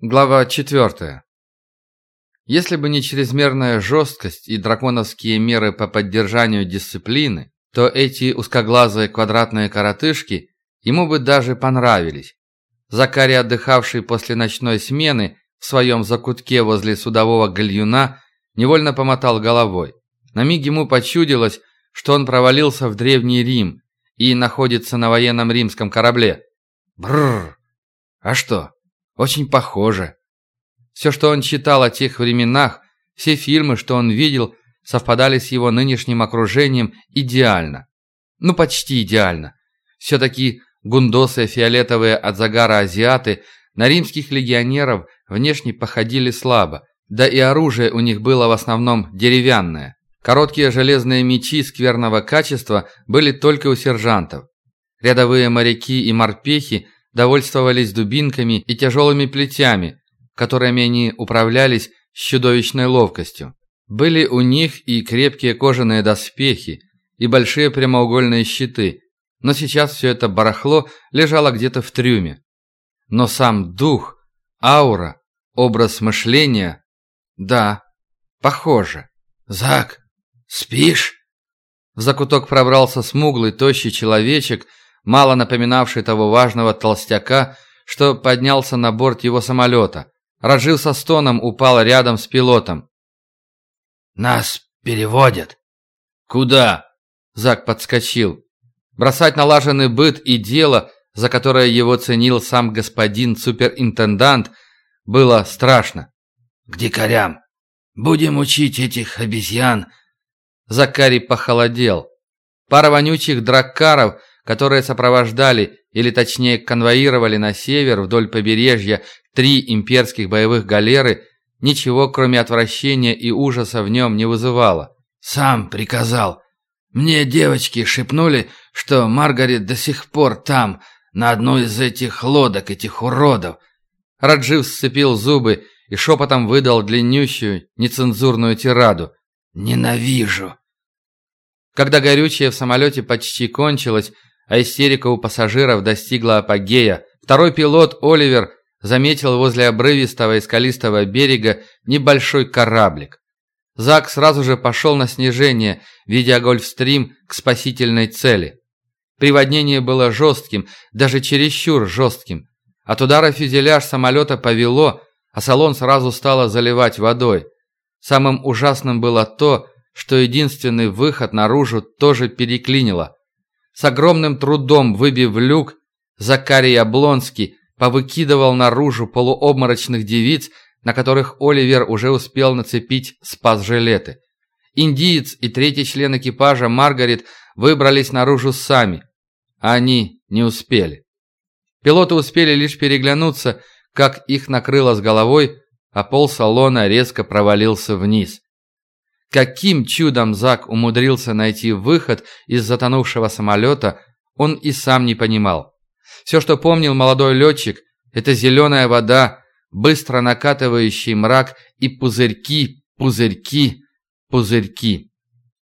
Глава 4. Если бы не чрезмерная жесткость и драконовские меры по поддержанию дисциплины, то эти узкоглазые квадратные коротышки ему бы даже понравились. Закари, отдыхавший после ночной смены в своем закутке возле судового гальюна, невольно помотал головой. На миг ему почудилось, что он провалился в Древний Рим и находится на военном римском корабле. Бррр! А что? Очень похоже. Все, что он читал о тех временах, все фильмы, что он видел, совпадали с его нынешним окружением идеально. Ну, почти идеально. Все-таки гундосы фиолетовые от загара азиаты на римских легионеров внешне походили слабо, да и оружие у них было в основном деревянное. Короткие железные мечи скверного качества были только у сержантов. Рядовые моряки и морпехи довольствовались дубинками и тяжелыми плетями, которыми они управлялись с чудовищной ловкостью. Были у них и крепкие кожаные доспехи, и большие прямоугольные щиты, но сейчас все это барахло лежало где-то в трюме. Но сам дух, аура, образ мышления... Да, похоже. «Зак, спишь?» В закуток пробрался смуглый, тощий человечек мало напоминавший того важного толстяка, что поднялся на борт его самолета. Раджив со стоном упал рядом с пилотом. «Нас переводят». «Куда?» Зак подскочил. Бросать налаженный быт и дело, за которое его ценил сам господин суперинтендант, было страшно. «К дикарям. Будем учить этих обезьян». Закарий похолодел. Пара вонючих драккаров которые сопровождали, или точнее конвоировали на север вдоль побережья три имперских боевых галеры, ничего кроме отвращения и ужаса в нем не вызывало. «Сам приказал. Мне девочки шепнули, что Маргарет до сих пор там, на одной из этих лодок, этих уродов». Раджив сцепил зубы и шепотом выдал длиннющую, нецензурную тираду. «Ненавижу!» Когда горючее в самолете почти кончилось, а истерика у пассажиров достигла апогея. Второй пилот, Оливер, заметил возле обрывистого и скалистого берега небольшой кораблик. Зак сразу же пошел на снижение, видя гольфстрим к спасительной цели. Приводнение было жестким, даже чересчур жестким. От удара фюзеляж самолета повело, а салон сразу стало заливать водой. Самым ужасным было то, что единственный выход наружу тоже переклинило. С огромным трудом выбив люк, Закарий Облонский повыкидывал наружу полуобморочных девиц, на которых Оливер уже успел нацепить спас-жилеты. Индиец и третий член экипажа Маргарет выбрались наружу сами. А они не успели. Пилоты успели лишь переглянуться, как их накрыло с головой, а пол салона резко провалился вниз. Каким чудом Зак умудрился найти выход из затонувшего самолета, он и сам не понимал. Все, что помнил молодой летчик, это зеленая вода, быстро накатывающий мрак и пузырьки, пузырьки, пузырьки.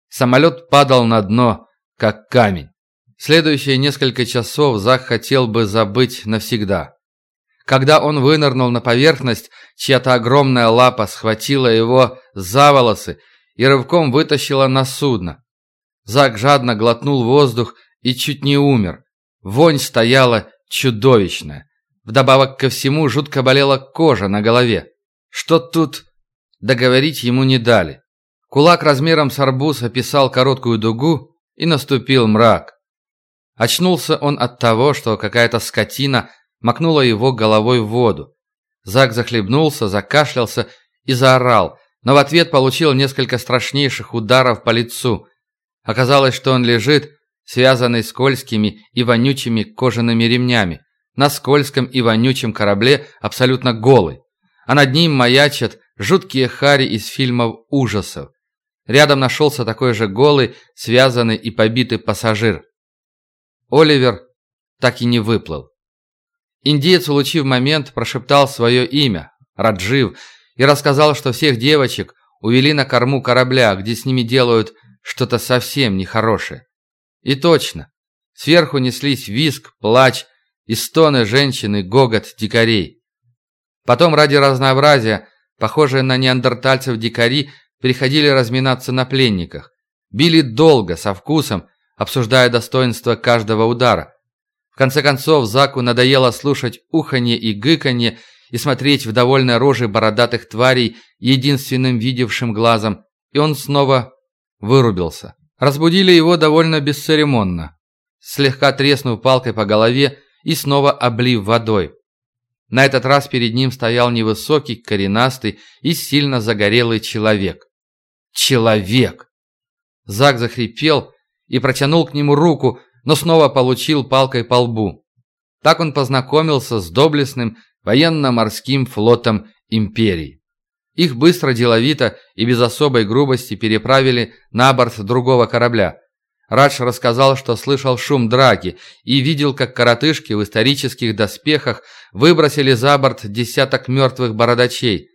Самолет падал на дно, как камень. Следующие несколько часов Зак хотел бы забыть навсегда. Когда он вынырнул на поверхность, чья-то огромная лапа схватила его за волосы и рывком вытащила на судно. Зак жадно глотнул воздух и чуть не умер. Вонь стояла чудовищная. Вдобавок ко всему жутко болела кожа на голове. Что тут? Договорить ему не дали. Кулак размером с арбуз описал короткую дугу, и наступил мрак. Очнулся он от того, что какая-то скотина макнула его головой в воду. Зак захлебнулся, закашлялся и заорал, но в ответ получил несколько страшнейших ударов по лицу. Оказалось, что он лежит, связанный скользкими и вонючими кожаными ремнями, на скользком и вонючем корабле абсолютно голый, а над ним маячат жуткие хари из фильмов ужасов. Рядом нашелся такой же голый, связанный и побитый пассажир. Оливер так и не выплыл. Индиец, улучив момент, прошептал свое имя – Раджив – и рассказал, что всех девочек увели на корму корабля, где с ними делают что-то совсем нехорошее. И точно. Сверху неслись виск, плач и стоны женщины, гогот дикарей. Потом ради разнообразия, похожие на неандертальцев дикари, приходили разминаться на пленниках. Били долго, со вкусом, обсуждая достоинство каждого удара. В конце концов, Заку надоело слушать уханье и гыканье и смотреть в довольно рожи бородатых тварей единственным видевшим глазом, и он снова вырубился. Разбудили его довольно бесцеремонно, слегка треснув палкой по голове и снова облив водой. На этот раз перед ним стоял невысокий, коренастый и сильно загорелый человек. Человек! Зак захрипел и протянул к нему руку, но снова получил палкой по лбу. Так он познакомился с доблестным военно-морским флотом империи. Их быстро, деловито и без особой грубости переправили на борт другого корабля. Радж рассказал, что слышал шум драки и видел, как коротышки в исторических доспехах выбросили за борт десяток мертвых бородачей.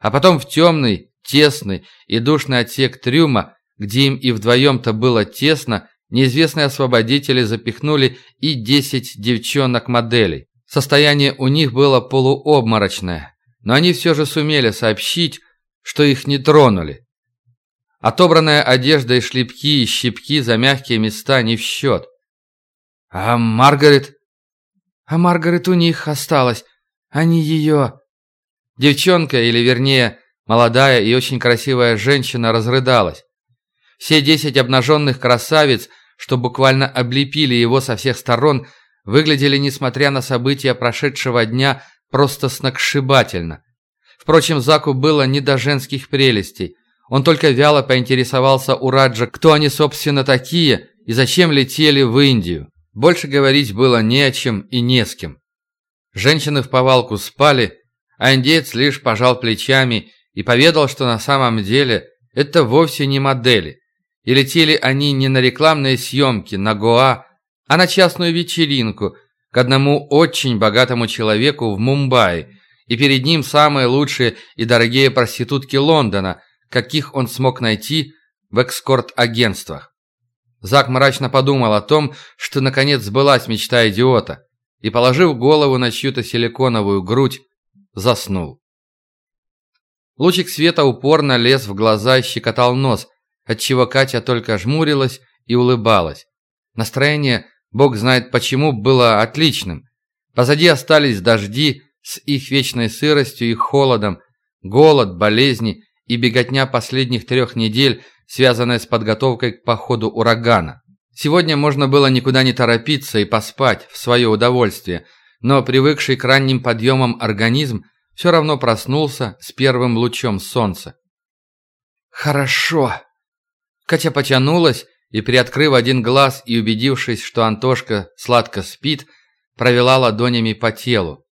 А потом в темный, тесный и душный отсек трюма, где им и вдвоем-то было тесно, неизвестные освободители запихнули и десять девчонок-моделей. Состояние у них было полуобморочное, но они все же сумели сообщить, что их не тронули. Отобранная одежда и шлепки и щипки за мягкие места не в счет. А Маргарет? А Маргарет у них осталась. Они ее... Девчонка, или вернее, молодая и очень красивая женщина разрыдалась. Все десять обнаженных красавиц, что буквально облепили его со всех сторон, выглядели, несмотря на события прошедшего дня, просто сногсшибательно. Впрочем, Заку было не до женских прелестей. Он только вяло поинтересовался у Раджа, кто они, собственно, такие и зачем летели в Индию. Больше говорить было не о чем и не с кем. Женщины в повалку спали, а индеец лишь пожал плечами и поведал, что на самом деле это вовсе не модели. И летели они не на рекламные съемки на Гоа, а на частную вечеринку к одному очень богатому человеку в Мумбаи, и перед ним самые лучшие и дорогие проститутки Лондона – каких он смог найти в экскорт-агентствах. Зак мрачно подумал о том, что наконец сбылась мечта идиота, и, положив голову на чью-то силиконовую грудь, заснул. Лучик света упорно лез в глаза и щекотал нос, отчего Катя только жмурилась и улыбалась. Настроение, бог знает почему, было отличным. Позади остались дожди с их вечной сыростью и холодом, голод, болезни и беготня последних трех недель, связанная с подготовкой к походу урагана. Сегодня можно было никуда не торопиться и поспать в свое удовольствие, но привыкший к ранним подъемам организм все равно проснулся с первым лучом солнца. «Хорошо!» Катя потянулась и, приоткрыв один глаз и убедившись, что Антошка сладко спит, провела ладонями по телу.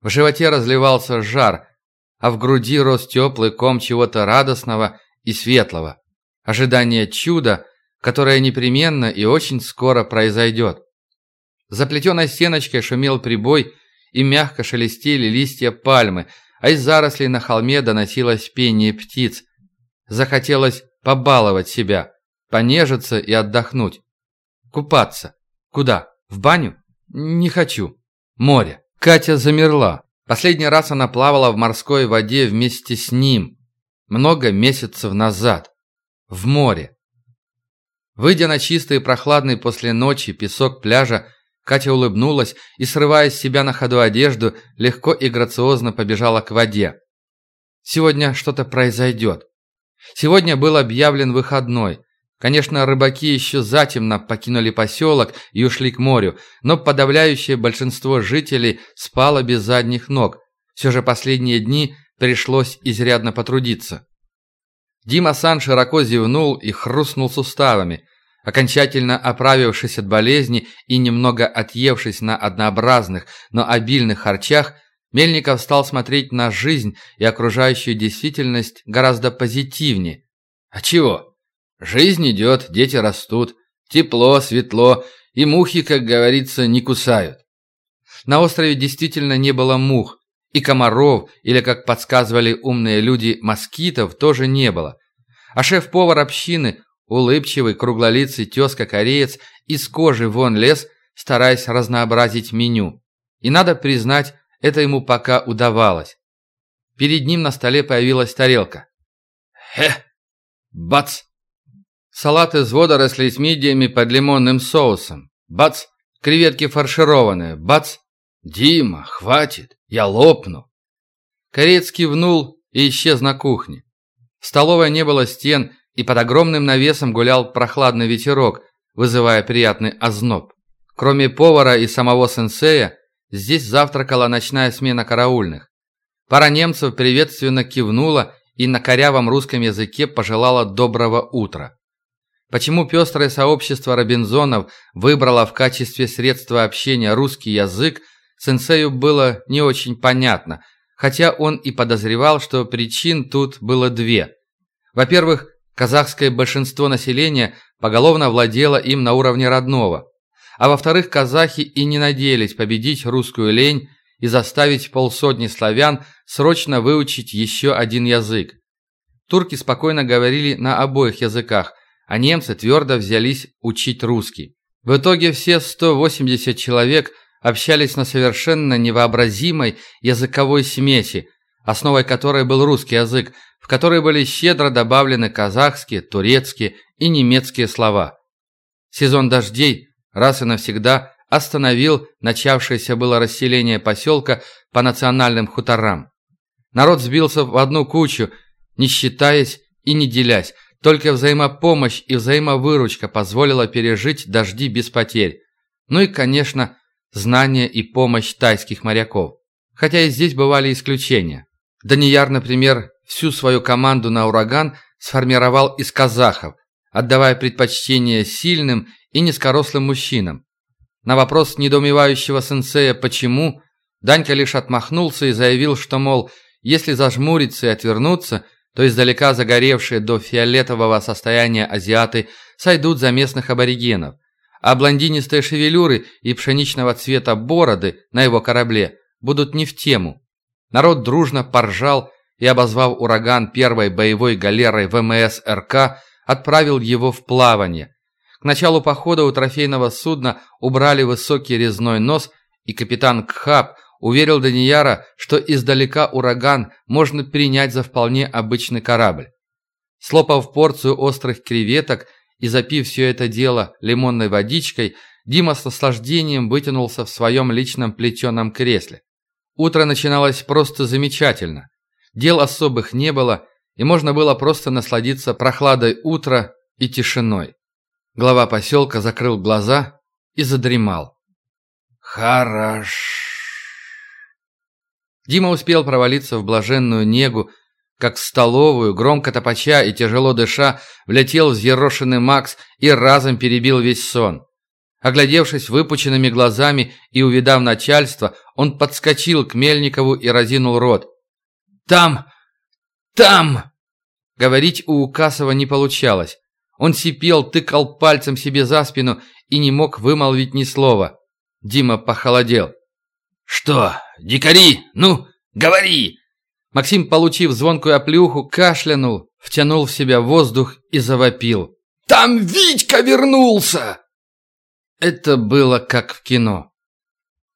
В животе разливался жар, а в груди рос теплый ком чего-то радостного и светлого. Ожидание чуда, которое непременно и очень скоро произойдет. За плетеной стеночкой шумел прибой, и мягко шелестели листья пальмы, а из зарослей на холме доносилось пение птиц. Захотелось побаловать себя, понежиться и отдохнуть. Купаться. Куда? В баню? Не хочу. Море. Катя замерла. Последний раз она плавала в морской воде вместе с ним. Много месяцев назад. В море. Выйдя на чистый и прохладный после ночи песок пляжа, Катя улыбнулась и, срывая с себя на ходу одежду, легко и грациозно побежала к воде. Сегодня что-то произойдет. Сегодня был объявлен выходной. Конечно, рыбаки еще затемно покинули поселок и ушли к морю, но подавляющее большинство жителей спало без задних ног. Все же последние дни пришлось изрядно потрудиться. Дима Сан широко зевнул и хрустнул суставами. Окончательно оправившись от болезни и немного отъевшись на однообразных, но обильных харчах, Мельников стал смотреть на жизнь и окружающую действительность гораздо позитивнее. А чего? Жизнь идет, дети растут, тепло, светло, и мухи, как говорится, не кусают. На острове действительно не было мух, и комаров, или, как подсказывали умные люди, москитов тоже не было. А шеф-повар общины, улыбчивый, круглолицый тезка-кореец, из кожи вон лез, стараясь разнообразить меню. И надо признать, это ему пока удавалось. Перед ним на столе появилась тарелка. «Хе! Бац!» Салат из водорослей с мидиями под лимонным соусом. Бац! Креветки фаршированные. Бац! «Дима, хватит! Я лопну!» Корец кивнул и исчез на кухне. В столовой не было стен, и под огромным навесом гулял прохладный ветерок, вызывая приятный озноб. Кроме повара и самого сенсея, здесь завтракала ночная смена караульных. Пара немцев приветственно кивнула и на корявом русском языке пожелала доброго утра. Почему пестрое сообщество Робинзонов выбрало в качестве средства общения русский язык, сенсею было не очень понятно, хотя он и подозревал, что причин тут было две. Во-первых, Казахское большинство населения поголовно владело им на уровне родного. А во-вторых, казахи и не надеялись победить русскую лень и заставить полсотни славян срочно выучить еще один язык. Турки спокойно говорили на обоих языках, а немцы твердо взялись учить русский. В итоге все 180 человек общались на совершенно невообразимой языковой смеси, основой которой был русский язык, в который были щедро добавлены казахские, турецкие и немецкие слова. Сезон дождей раз и навсегда остановил начавшееся было расселение поселка по национальным хуторам. Народ сбился в одну кучу, не считаясь и не делясь, только взаимопомощь и взаимовыручка позволила пережить дожди без потерь. Ну и, конечно, знания и помощь тайских моряков. Хотя и здесь бывали исключения. Данияр, например, всю свою команду на «Ураган» сформировал из казахов, отдавая предпочтение сильным и низкорослым мужчинам. На вопрос недоумевающего сенсея «почему?» Данька лишь отмахнулся и заявил, что, мол, если зажмуриться и отвернуться, то издалека загоревшие до фиолетового состояния азиаты сойдут за местных аборигенов, а блондинистые шевелюры и пшеничного цвета бороды на его корабле будут не в тему. Народ дружно поржал и, обозвав ураган первой боевой галерой ВМС РК, отправил его в плавание. К началу похода у трофейного судна убрали высокий резной нос, и капитан Кхаб уверил Данияра, что издалека ураган можно принять за вполне обычный корабль. Слопав порцию острых креветок и запив все это дело лимонной водичкой, Дима с наслаждением вытянулся в своем личном плетеном кресле. Утро начиналось просто замечательно. Дел особых не было, и можно было просто насладиться прохладой утра и тишиной. Глава поселка закрыл глаза и задремал. «Хорош!» Дима успел провалиться в блаженную негу, как в столовую, громко топача и тяжело дыша, влетел взъерошенный Макс и разом перебил весь сон. Оглядевшись выпученными глазами и увидав начальство, он подскочил к Мельникову и разинул рот. «Там! Там!» Говорить у Укасова не получалось. Он сипел, тыкал пальцем себе за спину и не мог вымолвить ни слова. Дима похолодел. «Что? Дикари? Ну, говори!» Максим, получив звонкую оплюху, кашлянул, втянул в себя воздух и завопил. «Там Витька вернулся!» Это было как в кино.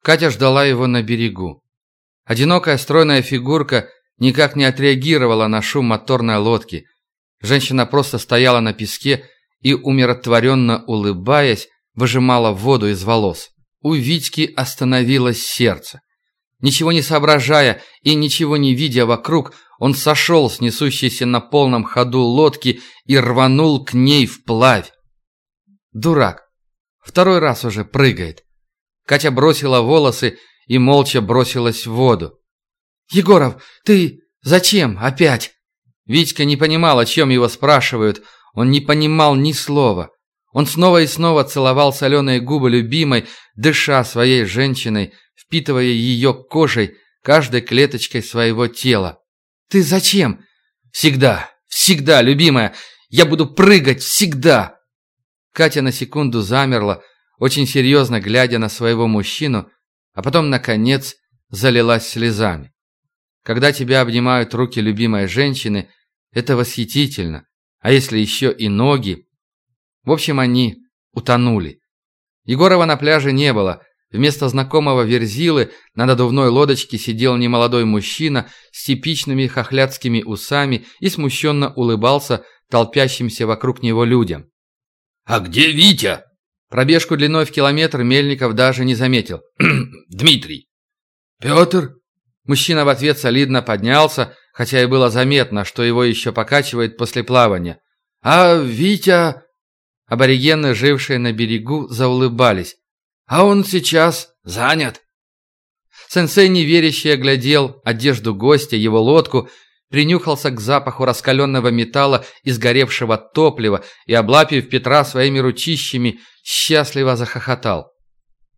Катя ждала его на берегу. Одинокая стройная фигурка никак не отреагировала на шум моторной лодки. Женщина просто стояла на песке и, умиротворенно улыбаясь, выжимала воду из волос. У Витьки остановилось сердце. Ничего не соображая и ничего не видя вокруг, он сошел с несущейся на полном ходу лодки и рванул к ней вплавь. Дурак. Второй раз уже прыгает. Катя бросила волосы и молча бросилась в воду. «Егоров, ты зачем опять?» Витька не понимал, о чем его спрашивают. Он не понимал ни слова. Он снова и снова целовал соленые губы любимой, дыша своей женщиной, впитывая ее кожей, каждой клеточкой своего тела. «Ты зачем?» «Всегда, всегда, любимая! Я буду прыгать всегда!» Катя на секунду замерла, очень серьезно глядя на своего мужчину, а потом, наконец, залилась слезами. Когда тебя обнимают руки любимой женщины, это восхитительно. А если еще и ноги? В общем, они утонули. Егорова на пляже не было. Вместо знакомого верзилы на надувной лодочке сидел немолодой мужчина с типичными хохлядскими усами и смущенно улыбался толпящимся вокруг него людям. «А где Витя?» Пробежку длиной в километр Мельников даже не заметил. «Дмитрий». «Петр?» Мужчина в ответ солидно поднялся, хотя и было заметно, что его еще покачивает после плавания. «А Витя...» Аборигены, жившие на берегу, заулыбались. «А он сейчас занят». Сенсей неверяще оглядел одежду гостя, его лодку, принюхался к запаху раскаленного металла и сгоревшего топлива и, облапив Петра своими ручищами, счастливо захохотал.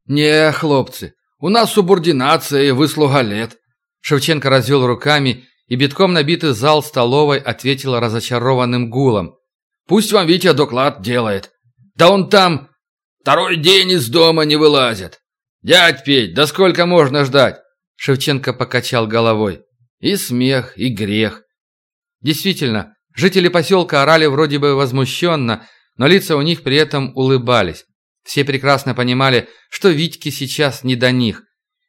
«Не, хлопцы, у нас субординация и выслуга лет». Шевченко развел руками, и битком набитый зал столовой ответил разочарованным гулом. Пусть вам Витя доклад делает. Да он там второй день из дома не вылазит. Дядь Петь, да сколько можно ждать? Шевченко покачал головой. И смех, и грех. Действительно, жители поселка орали вроде бы возмущенно, но лица у них при этом улыбались. Все прекрасно понимали, что Витьке сейчас не до них.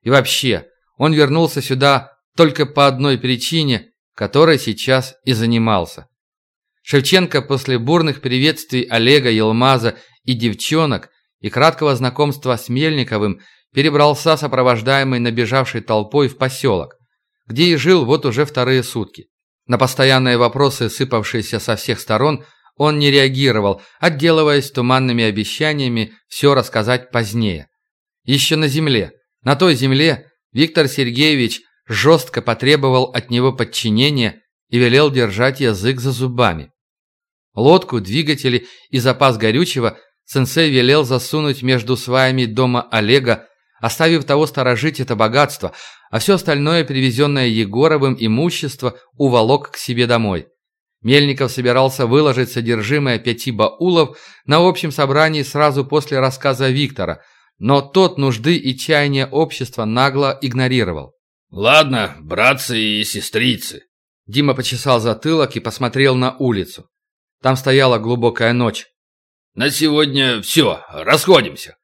И вообще, он вернулся сюда только по одной причине, которой сейчас и занимался. Шевченко после бурных приветствий Олега, Елмаза и девчонок и краткого знакомства с Мельниковым перебрался сопровождаемый набежавшей толпой в поселок, где и жил вот уже вторые сутки. На постоянные вопросы, сыпавшиеся со всех сторон, он не реагировал, отделываясь туманными обещаниями все рассказать позднее. Еще на земле, на той земле, Виктор Сергеевич жестко потребовал от него подчинения и велел держать язык за зубами. Лодку, двигатели и запас горючего сенсей велел засунуть между сваями дома Олега, оставив того сторожить это богатство, а все остальное, привезенное Егоровым имущество, уволок к себе домой. Мельников собирался выложить содержимое пяти баулов на общем собрании сразу после рассказа Виктора, но тот нужды и чаяния общества нагло игнорировал. «Ладно, братцы и сестрицы». Дима почесал затылок и посмотрел на улицу. Там стояла глубокая ночь. «На сегодня все, расходимся».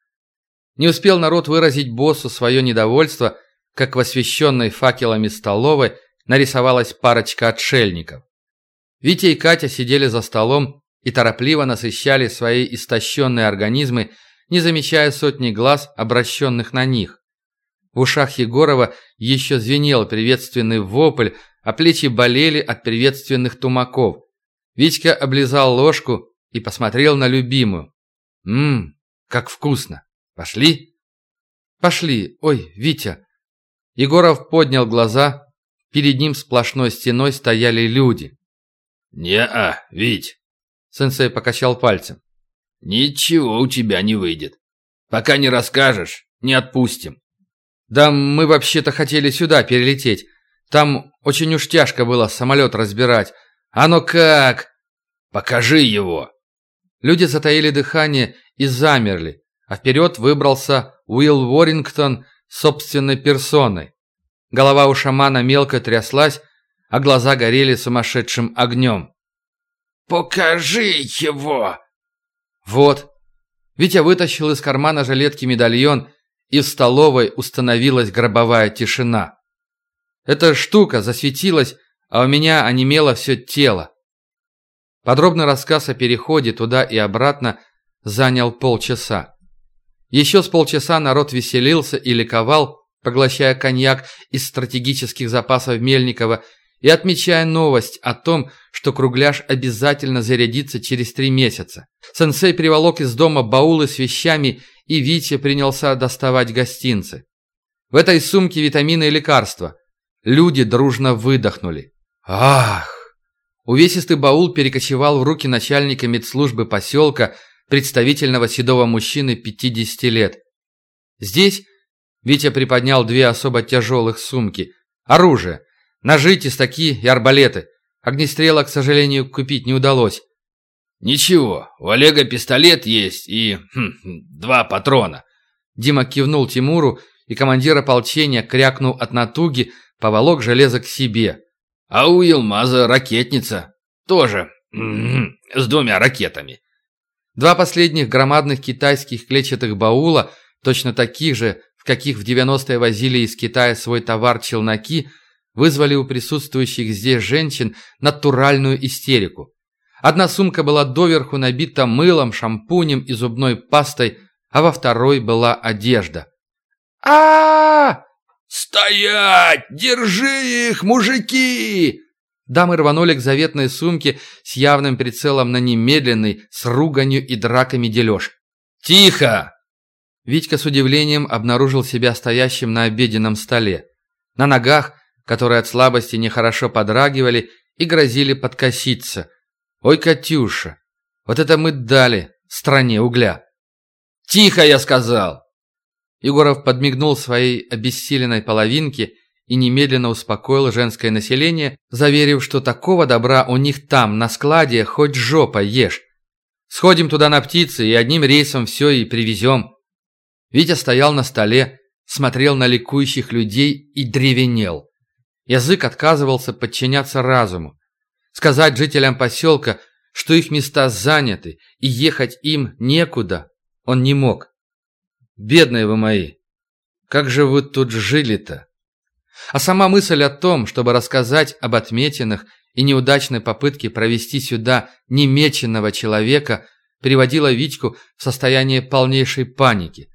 Не успел народ выразить боссу свое недовольство, как в освещенной факелами столовой нарисовалась парочка отшельников. Витя и Катя сидели за столом и торопливо насыщали свои истощенные организмы, не замечая сотни глаз, обращенных на них. В ушах Егорова еще звенел приветственный вопль, а плечи болели от приветственных тумаков. Витька облизал ложку и посмотрел на любимую. «Ммм, как вкусно! Пошли?» «Пошли! Ой, Витя!» Егоров поднял глаза. Перед ним сплошной стеной стояли люди. «Не-а, Вить!» Сенсей покачал пальцем. «Ничего у тебя не выйдет. Пока не расскажешь, не отпустим». «Да мы вообще-то хотели сюда перелететь. Там очень уж тяжко было самолет разбирать. Оно как? Покажи его!» Люди затаили дыхание и замерли, а вперед выбрался Уилл Уоррингтон собственной персоной. Голова у шамана мелко тряслась, а глаза горели сумасшедшим огнем. «Покажи его!» «Вот». Витя вытащил из кармана жилетки медальон, и в столовой установилась гробовая тишина. Эта штука засветилась, а у меня онемело все тело. Подробный рассказ о переходе туда и обратно занял полчаса. Еще с полчаса народ веселился и ликовал, поглощая коньяк из стратегических запасов Мельникова и отмечая новость о том, что кругляш обязательно зарядится через три месяца. Сенсей приволок из дома баулы с вещами, и Витя принялся доставать гостинцы. В этой сумке витамины и лекарства. Люди дружно выдохнули. Ах! Увесистый баул перекочевал в руки начальника медслужбы поселка, представительного седого мужчины 50 лет. Здесь Витя приподнял две особо тяжелых сумки. Оружие. Ножи, тесаки и арбалеты. Огнестрела, к сожалению, купить не удалось. «Ничего, у Олега пистолет есть и хм, два патрона». Дима кивнул Тимуру, и командир ополчения, крякнул от натуги, поволок железо к себе. А у Елмаза ракетница. Тоже с двумя ракетами. Два последних громадных китайских клетчатых баула, точно таких же, в каких в 90-е возили из Китая свой товар челноки, вызвали у присутствующих здесь женщин натуральную истерику. Одна сумка была доверху набита мылом, шампунем и зубной пастой, а во второй была одежда. а, «Стоять! Держи их, мужики!» Дамы рванули к заветной сумке с явным прицелом на немедленный, с руганью и драками дележ. «Тихо!» Витька с удивлением обнаружил себя стоящим на обеденном столе. На ногах, которые от слабости нехорошо подрагивали и грозили подкоситься. «Ой, Катюша, вот это мы дали стране угля!» «Тихо, я сказал!» Егоров подмигнул своей обессиленной половинке и немедленно успокоил женское население, заверив, что такого добра у них там, на складе, хоть жопа ешь. Сходим туда на птицы и одним рейсом все и привезем. Витя стоял на столе, смотрел на ликующих людей и древенел. Язык отказывался подчиняться разуму. Сказать жителям поселка, что их места заняты и ехать им некуда, он не мог. Бедные вы мои, как же вы тут жили-то? А сама мысль о том, чтобы рассказать об отметинах и неудачной попытке провести сюда немеченного человека, приводила Витьку в состояние полнейшей паники.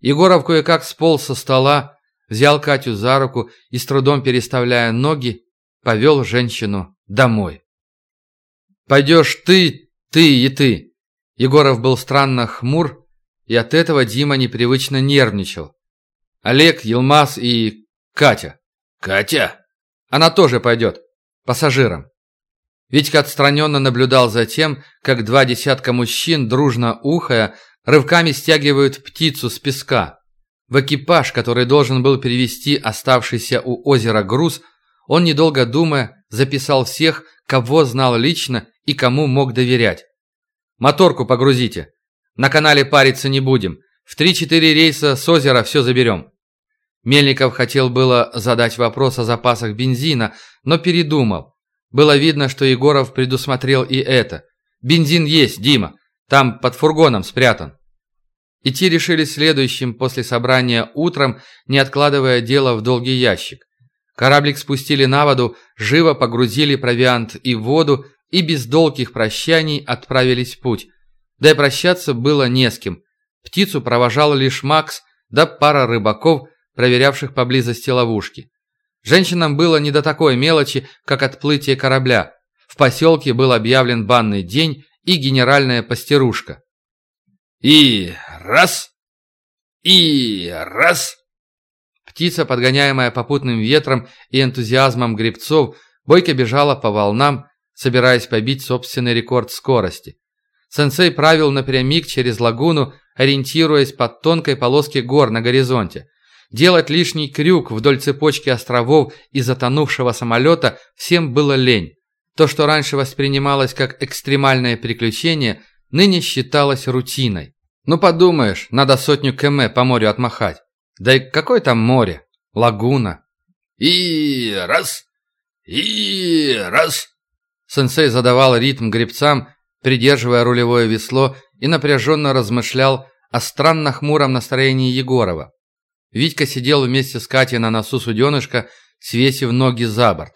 Егоров кое-как сполз со стола, взял Катю за руку и, с трудом переставляя ноги, повел женщину домой. «Пойдешь ты, ты и ты!» Егоров был странно хмур, и от этого Дима непривычно нервничал. Олег, Елмаз и Катя. «Катя?» «Она тоже пойдет. Пассажиром». Витька отстраненно наблюдал за тем, как два десятка мужчин, дружно ухая, рывками стягивают птицу с песка. В экипаж, который должен был перевести оставшийся у озера груз, он, недолго думая, записал всех, кого знал лично и кому мог доверять. «Моторку погрузите. На канале париться не будем. В три-четыре рейса с озера все заберем». Мельников хотел было задать вопрос о запасах бензина, но передумал. Было видно, что Егоров предусмотрел и это. «Бензин есть, Дима. Там под фургоном спрятан». Идти решили следующим после собрания утром, не откладывая дело в долгий ящик. Кораблик спустили на воду, живо погрузили провиант и воду и без долгих прощаний отправились в путь. Да и прощаться было не с кем. Птицу провожал лишь Макс, да пара рыбаков – проверявших поблизости ловушки. Женщинам было не до такой мелочи, как отплытие корабля. В поселке был объявлен банный день и генеральная пастерушка. И раз, и раз. Птица, подгоняемая попутным ветром и энтузиазмом гребцов, бойко бежала по волнам, собираясь побить собственный рекорд скорости. Сенсей правил напрямик через лагуну, ориентируясь под тонкой полоской гор на горизонте. Делать лишний крюк вдоль цепочки островов и затонувшего самолета всем было лень. То, что раньше воспринималось как экстремальное приключение, ныне считалось рутиной. Ну подумаешь, надо сотню км по морю отмахать. Да и какое там море? Лагуна. И раз, и раз. Сенсей задавал ритм гребцам, придерживая рулевое весло и напряженно размышлял о странно хмуром настроении Егорова. Витька сидел вместе с Катей на носу суденышка, свесив ноги за борт.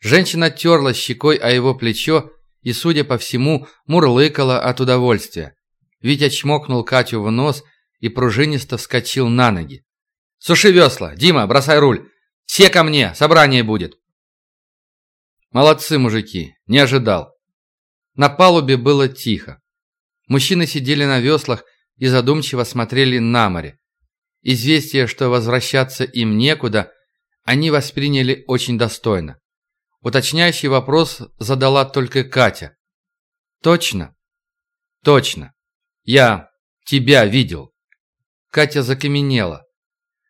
Женщина терла щекой о его плечо и, судя по всему, мурлыкала от удовольствия. Витя чмокнул Катю в нос и пружинисто вскочил на ноги. «Суши весла! Дима, бросай руль! Все ко мне! Собрание будет!» «Молодцы, мужики! Не ожидал!» На палубе было тихо. Мужчины сидели на веслах и задумчиво смотрели на море. Известие, что возвращаться им некуда, они восприняли очень достойно. Уточняющий вопрос задала только Катя. «Точно?» «Точно. Я тебя видел». Катя закаменела.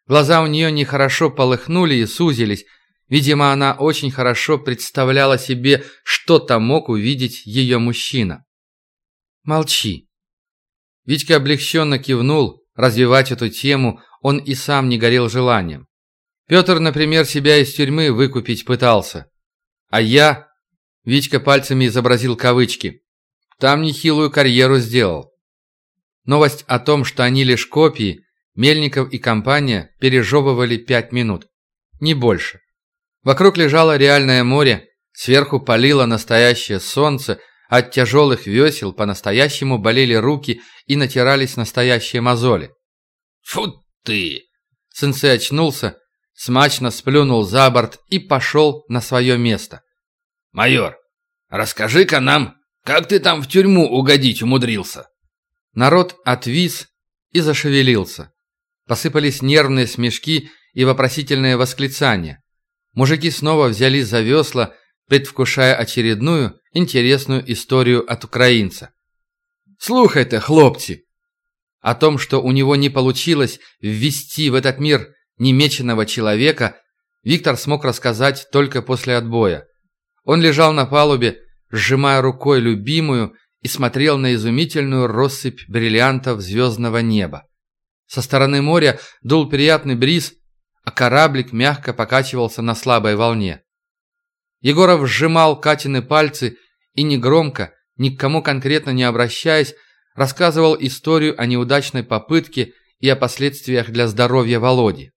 Глаза у нее нехорошо полыхнули и сузились. Видимо, она очень хорошо представляла себе, что там мог увидеть ее мужчина. «Молчи». Витька облегченно кивнул, Развивать эту тему он и сам не горел желанием. Петр, например, себя из тюрьмы выкупить пытался. А я... Витька пальцами изобразил кавычки. Там нехилую карьеру сделал. Новость о том, что они лишь копии, Мельников и компания пережевывали пять минут. Не больше. Вокруг лежало реальное море, сверху палило настоящее солнце, от тяжелых весел по-настоящему болели руки и натирались настоящие мозоли. «Фу ты!» Сенсей очнулся, смачно сплюнул за борт и пошел на свое место. «Майор, расскажи-ка нам, как ты там в тюрьму угодить умудрился?» Народ отвис и зашевелился. Посыпались нервные смешки и вопросительные восклицания. Мужики снова взялись за весла, предвкушая очередную интересную историю от украинца. «Слухайте, хлопцы!» О том, что у него не получилось ввести в этот мир немеченного человека, Виктор смог рассказать только после отбоя. Он лежал на палубе, сжимая рукой любимую и смотрел на изумительную россыпь бриллиантов звездного неба. Со стороны моря дул приятный бриз, а кораблик мягко покачивался на слабой волне. Егоров сжимал Катины пальцы и негромко, ни к кому конкретно не обращаясь, рассказывал историю о неудачной попытке и о последствиях для здоровья Володи.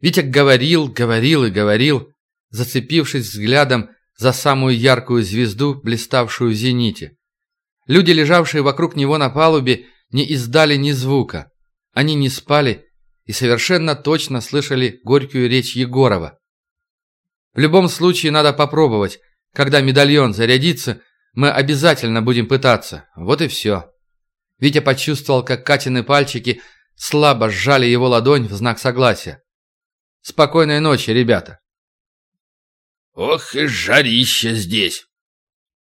Витя говорил, говорил и говорил, зацепившись взглядом за самую яркую звезду, блиставшую в зените. Люди, лежавшие вокруг него на палубе, не издали ни звука. Они не спали и совершенно точно слышали горькую речь Егорова. В любом случае надо попробовать. Когда медальон зарядится, мы обязательно будем пытаться. Вот и все. Витя почувствовал, как Катины пальчики слабо сжали его ладонь в знак согласия. Спокойной ночи, ребята. Ох и жарище здесь.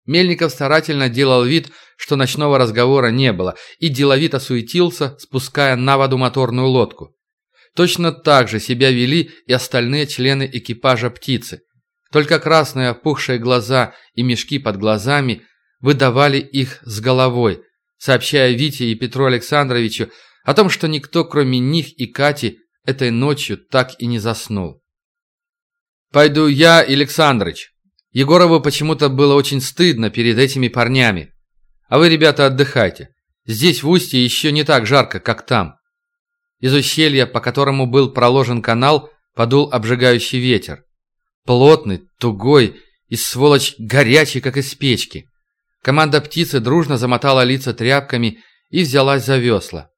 Мельников старательно делал вид, что ночного разговора не было, и деловито суетился, спуская на воду моторную лодку. Точно так же себя вели и остальные члены экипажа птицы. Только красные опухшие глаза и мешки под глазами выдавали их с головой, сообщая Вите и Петру Александровичу о том, что никто, кроме них и Кати, этой ночью так и не заснул. «Пойду я, Александрыч». Егорову почему-то было очень стыдно перед этими парнями. «А вы, ребята, отдыхайте. Здесь, в устье, еще не так жарко, как там». Из ущелья, по которому был проложен канал, подул обжигающий ветер. Плотный, тугой и, сволочь, горячий, как из печки. Команда птицы дружно замотала лица тряпками и взялась за весла.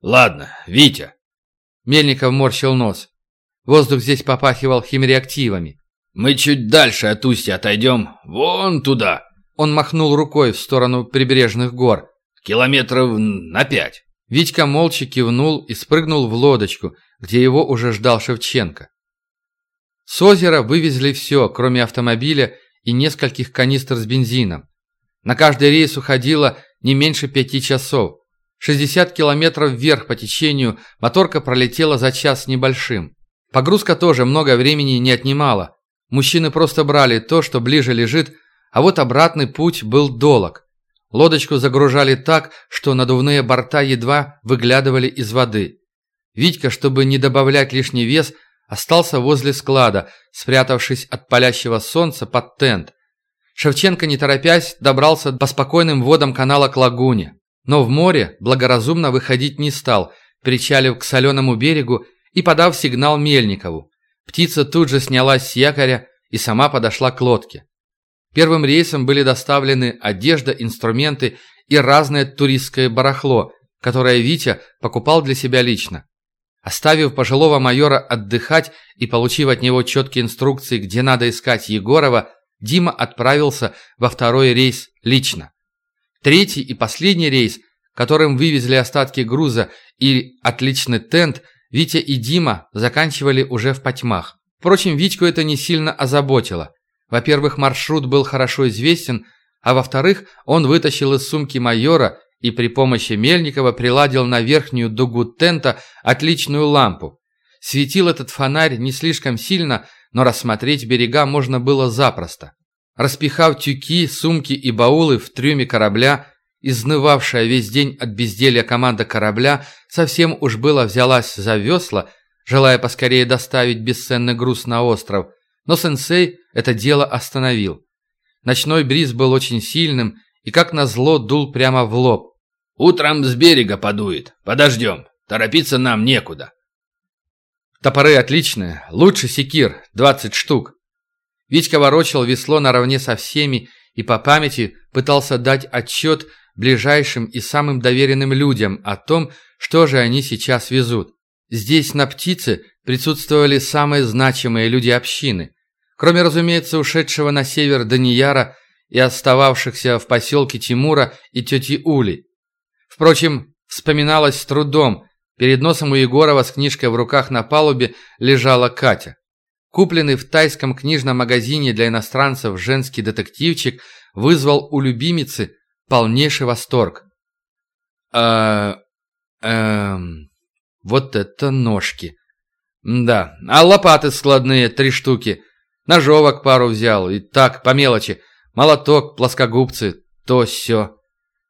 «Ладно, Витя». Мельников морщил нос. Воздух здесь попахивал химреактивами. «Мы чуть дальше от устья отойдем, вон туда». Он махнул рукой в сторону прибрежных гор. «Километров на пять». Витька молча кивнул и спрыгнул в лодочку, где его уже ждал Шевченко. С озера вывезли все, кроме автомобиля и нескольких канистр с бензином. На каждый рейс уходило не меньше пяти часов. 60 километров вверх по течению моторка пролетела за час с небольшим. Погрузка тоже много времени не отнимала. Мужчины просто брали то, что ближе лежит, а вот обратный путь был долог. Лодочку загружали так, что надувные борта едва выглядывали из воды. Витька, чтобы не добавлять лишний вес, остался возле склада, спрятавшись от палящего солнца под тент. Шевченко, не торопясь, добрался по спокойным водам канала к лагуне. Но в море благоразумно выходить не стал, причалив к соленому берегу и подав сигнал Мельникову. Птица тут же снялась с якоря и сама подошла к лодке. Первым рейсом были доставлены одежда, инструменты и разное туристское барахло, которое Витя покупал для себя лично. Оставив пожилого майора отдыхать и получив от него четкие инструкции, где надо искать Егорова, Дима отправился во второй рейс лично. Третий и последний рейс, которым вывезли остатки груза и отличный тент, Витя и Дима заканчивали уже в потьмах. Впрочем, Витьку это не сильно озаботило. Во-первых, маршрут был хорошо известен, а во-вторых, он вытащил из сумки майора и при помощи Мельникова приладил на верхнюю дугу тента отличную лампу. Светил этот фонарь не слишком сильно, но рассмотреть берега можно было запросто. Распихав тюки, сумки и баулы в трюме корабля, изнывавшая весь день от безделья команда корабля совсем уж было взялась за весла, желая поскорее доставить бесценный груз на остров – но сенсей это дело остановил. Ночной бриз был очень сильным и как назло дул прямо в лоб. «Утром с берега подует. Подождем. Торопиться нам некуда». «Топоры отличные. Лучше секир. 20 штук». Витька ворочал весло наравне со всеми и по памяти пытался дать отчет ближайшим и самым доверенным людям о том, что же они сейчас везут. Здесь на птице присутствовали самые значимые люди общины. Кроме, разумеется, ушедшего на север Данияра и остававшихся в поселке Тимура и тети Ули. Впрочем, вспоминалось с трудом. Перед носом у Егорова с книжкой в руках на палубе лежала Катя. Купленный в тайском книжном магазине для иностранцев женский детективчик вызвал у любимицы полнейший восторг. «А... эм... Вот это ножки!» «Да, а лопаты складные, три штуки. Ножовок пару взял, и так, по мелочи. Молоток, плоскогубцы, то все.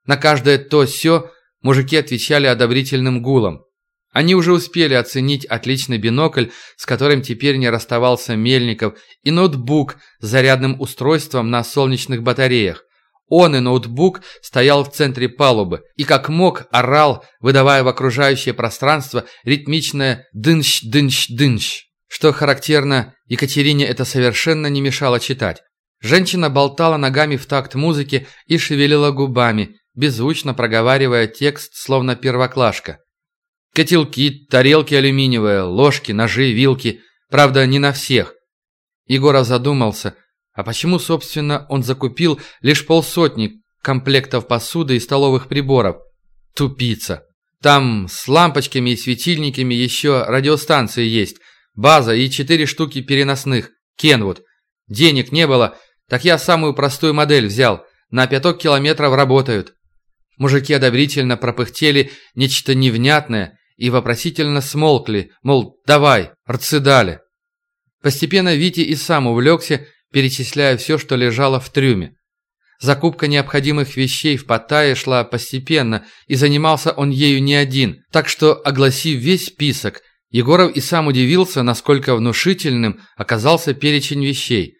На каждое то все мужики отвечали одобрительным гулом. Они уже успели оценить отличный бинокль, с которым теперь не расставался Мельников, и ноутбук с зарядным устройством на солнечных батареях. Он и ноутбук стоял в центре палубы и как мог орал, выдавая в окружающее пространство ритмичное «дынщ-дынщ-дынщ». Что характерно, Екатерине это совершенно не мешало читать. Женщина болтала ногами в такт музыки и шевелила губами, беззвучно проговаривая текст, словно первоклашка. Котелки, тарелки алюминиевые, ложки, ножи, вилки. Правда, не на всех. Егоров задумался, а почему, собственно, он закупил лишь полсотни комплектов посуды и столовых приборов? Тупица. Там с лампочками и светильниками еще радиостанции есть, база и четыре штуки переносных. Кенвуд. Денег не было, так я самую простую модель взял. На пяток километров работают. Мужики одобрительно пропыхтели нечто невнятное и вопросительно смолкли, мол, давай, рцидали. Постепенно Витя и сам увлекся, перечисляя все, что лежало в трюме. Закупка необходимых вещей в Паттайе шла постепенно, и занимался он ею не один, так что, огласив весь список, Егоров и сам удивился, насколько внушительным оказался перечень вещей.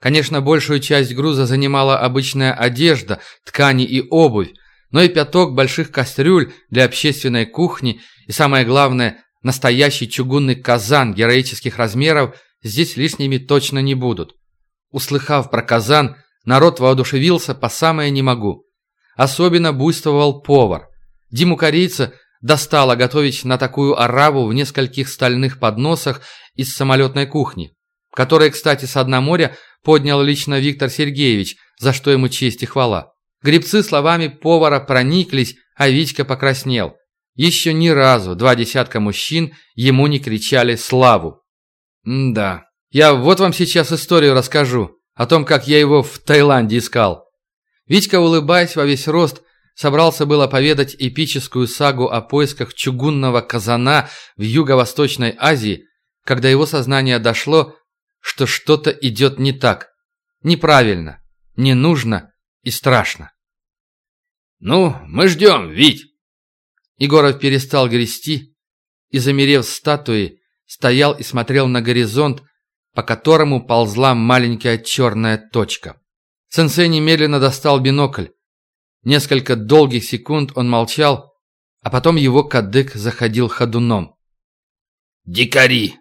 Конечно, большую часть груза занимала обычная одежда, ткани и обувь, но и пяток больших кастрюль для общественной кухни и, самое главное, настоящий чугунный казан героических размеров здесь лишними точно не будут. Услыхав про казан, народ воодушевился по самое не могу. Особенно буйствовал повар. Диму корейца достало готовить на такую ораву в нескольких стальных подносах из самолетной кухни, которые, кстати, с дна моря поднял лично Виктор Сергеевич, за что ему честь и хвала. Гребцы словами повара прониклись, а Витька покраснел. Еще ни разу два десятка мужчин ему не кричали «Славу!». Да, я вот вам сейчас историю расскажу о том, как я его в Таиланде искал. Витька, улыбаясь во весь рост, собрался было поведать эпическую сагу о поисках чугунного казана в Юго-Восточной Азии, когда его сознание дошло, что что-то идет не так, неправильно, не нужно и страшно. «Ну, мы ждем, Вить!» Егоров перестал грести и, замерев статуей, стоял и смотрел на горизонт, по которому ползла маленькая черная точка. Сенсей немедленно достал бинокль. Несколько долгих секунд он молчал, а потом его кадык заходил ходуном. «Дикари!